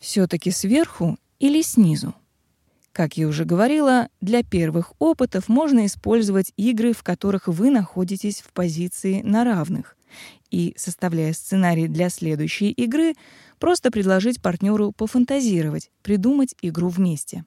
Все-таки сверху или снизу? Как я уже говорила, для первых опытов можно использовать игры, в которых вы находитесь в позиции на равных. И, составляя сценарий для следующей игры, просто предложить партнеру пофантазировать, придумать игру вместе.